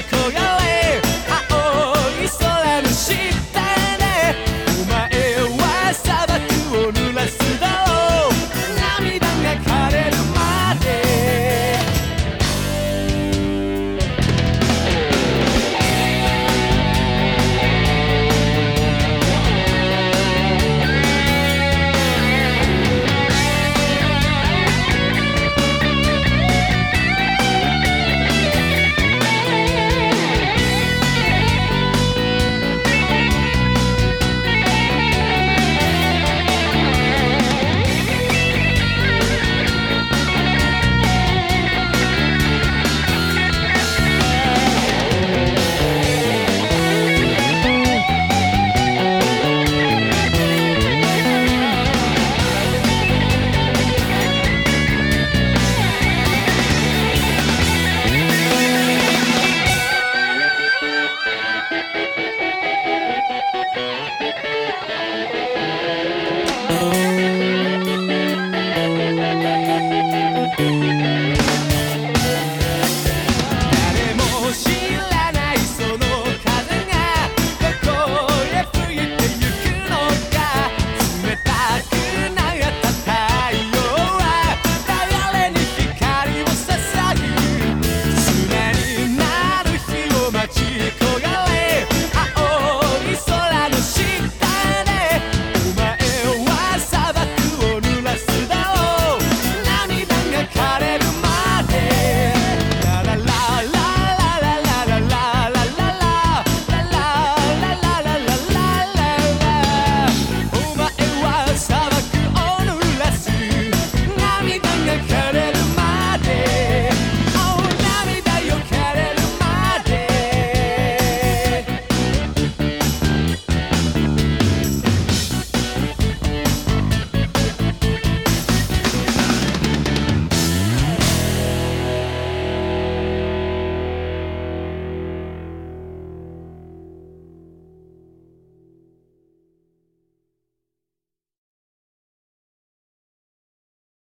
Michael.